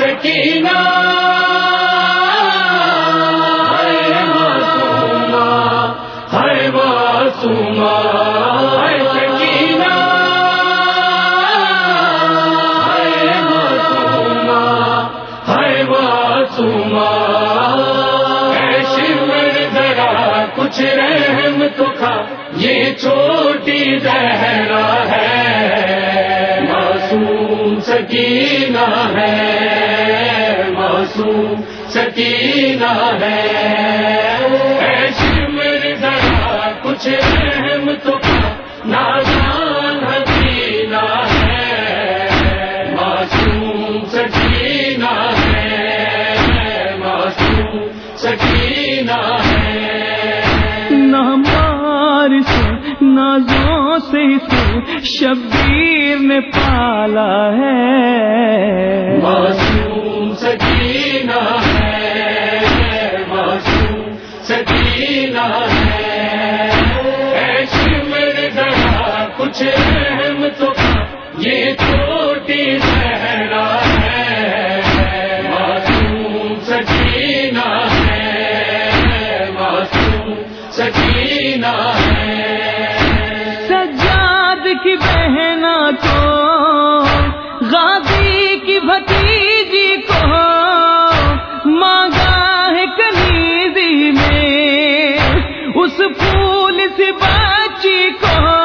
ہے سکینہ۔ ہے معصومہ ہے سکینہ۔ ہے معصومہ ہے معصومہ۔ اے شمر، ذرا کچھ رحم تو کھا، یہ چھوٹی زہرا ہے۔ سکینہ ہے، معصوم سکینہ ہے۔ اے شمر ذرا، کچھ رحم تو نادان حسینہ ہے۔ معصوم سکینہ ہے، معصوم سکینہ ہے۔ نہ مار سے شبیر نے پالا ہے۔ معصوم سکینہ ہے، معصوم سکینہ ہے۔ شمر ذرا، کچھ رحم تو یہ چھوٹی صحرا ہے۔ معصوم سکینہ ہے، معصوم سکینہ ہے۔ کی بہنا کو، غازی کی بھتیجی کو، مانگا ہے کنیزی میں اس پھول سی بچی کو،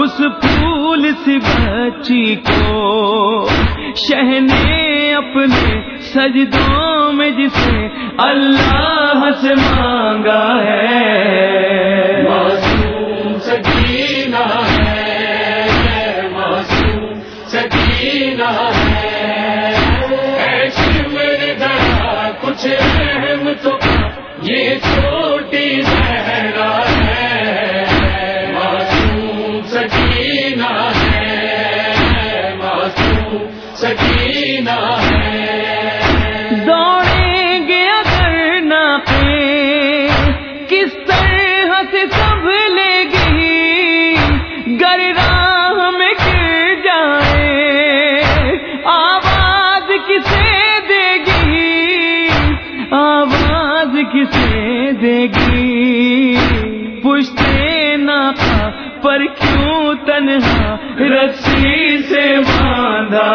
اس پھول سی بچی کو۔ شہ نے اپنے سجدوں میں جسے اللہ سے مانگا ہے۔ معصوم سکینہ سکینہ ہے، معصوم سکینہ ہے۔ دوڑیں گے اگر نہ پہ کس طرح سے سب لے گی؟ گر راہ میں گر جائے، آواز کسے دے گی؟ آواز کسے دے گی؟ پوچھتے پر کیوں تنہا رسی سے باندھا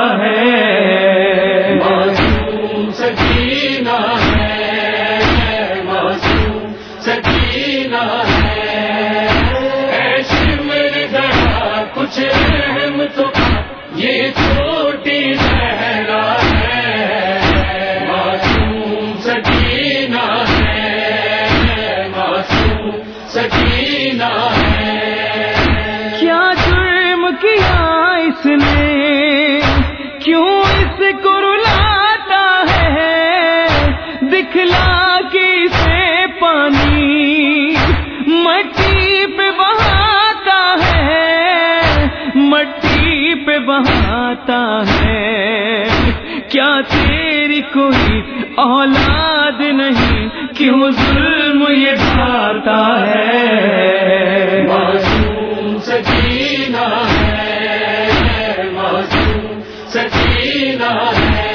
کوئی اولاد نہیں، کیوں ظلم یہ ڈھاتا ہے؟ معصوم سکینہ ہے، معصوم سکینہ ہے۔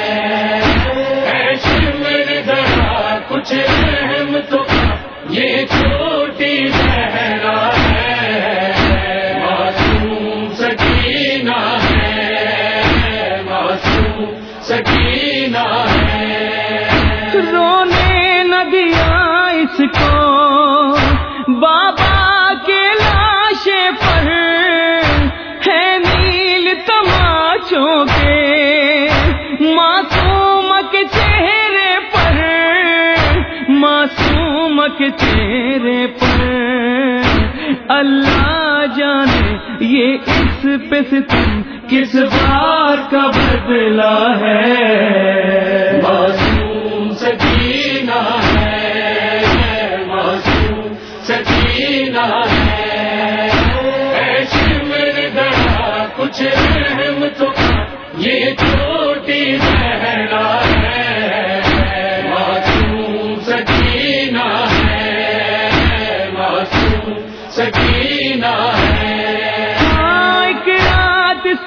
ذرا کچھ رحم تو یہ بابا کے لاشے پر ہے نیل تماچوں کے معصوم کے چہرے پر معصوم کے چہرے پر۔ اللہ جانے یہ اس پہ ستم کس بار کا بدلا ہے۔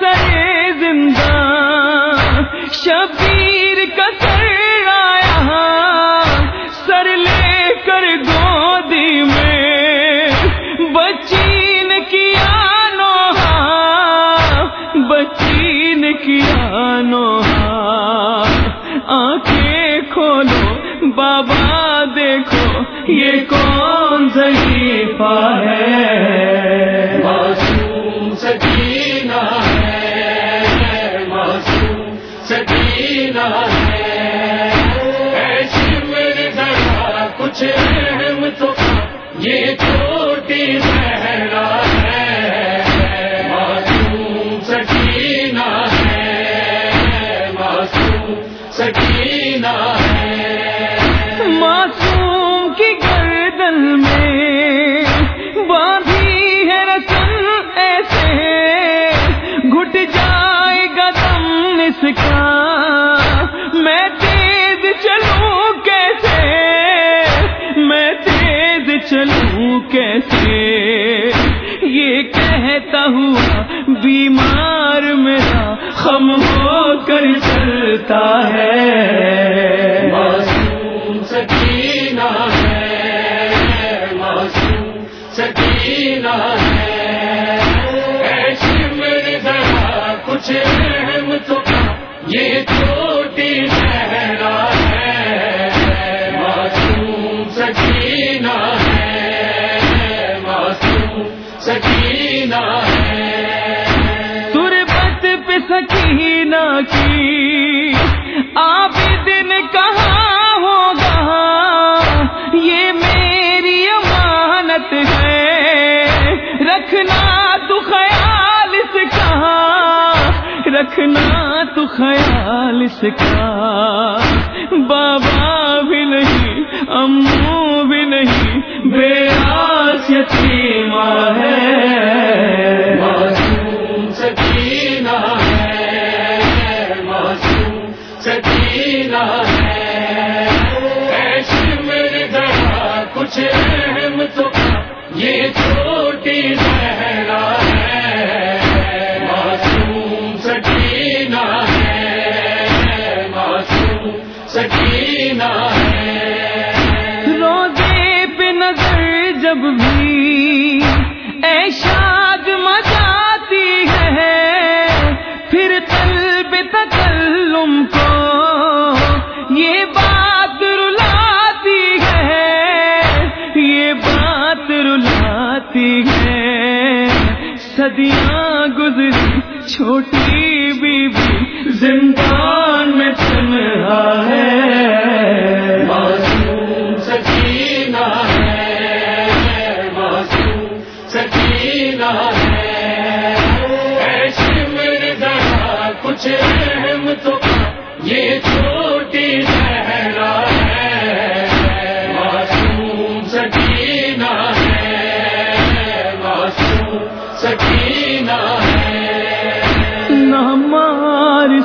ہے زندہ شبیر کا سر آیا سر لے کر گودی میں بچین کیا نوحا بچین کیا نوحا آنکھیں کھولو، بابا دیکھو، یہ کون ضعیفہ ہے؟ سکینہ ہے۔ ایسی میرے ذرا کچھ اہم تو یہ چھوٹی بہرا ہے۔ معصوم سکینہ ہے۔ معصوم سکینہ ہے۔ معصوم کی گردن میں چلوں کیسے؟ میں تیز چلوں کیسے؟ یہ کہتا ہوا بیمار میرا خم ہو کر چلتا ہے۔ بات ہے۔ رکھنا تو خیال اس کا۔ رکھنا تو خیال اس کا۔ بابا بھی نہیں امو سکینہ ہے معصوم سکینہ ہے۔ روزے پہ نظر جب بھی ایشاد مچاتی ہے گزری چھوٹی بیوی زندان میں تنہا ہے۔ معصوم سکینہ ہے، معصوم سکینہ ہے۔ ایسی میرے ذرا کچھ اہم تو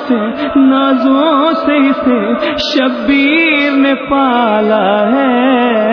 سے نازوں سے اسے شبیر نے پالا ہے۔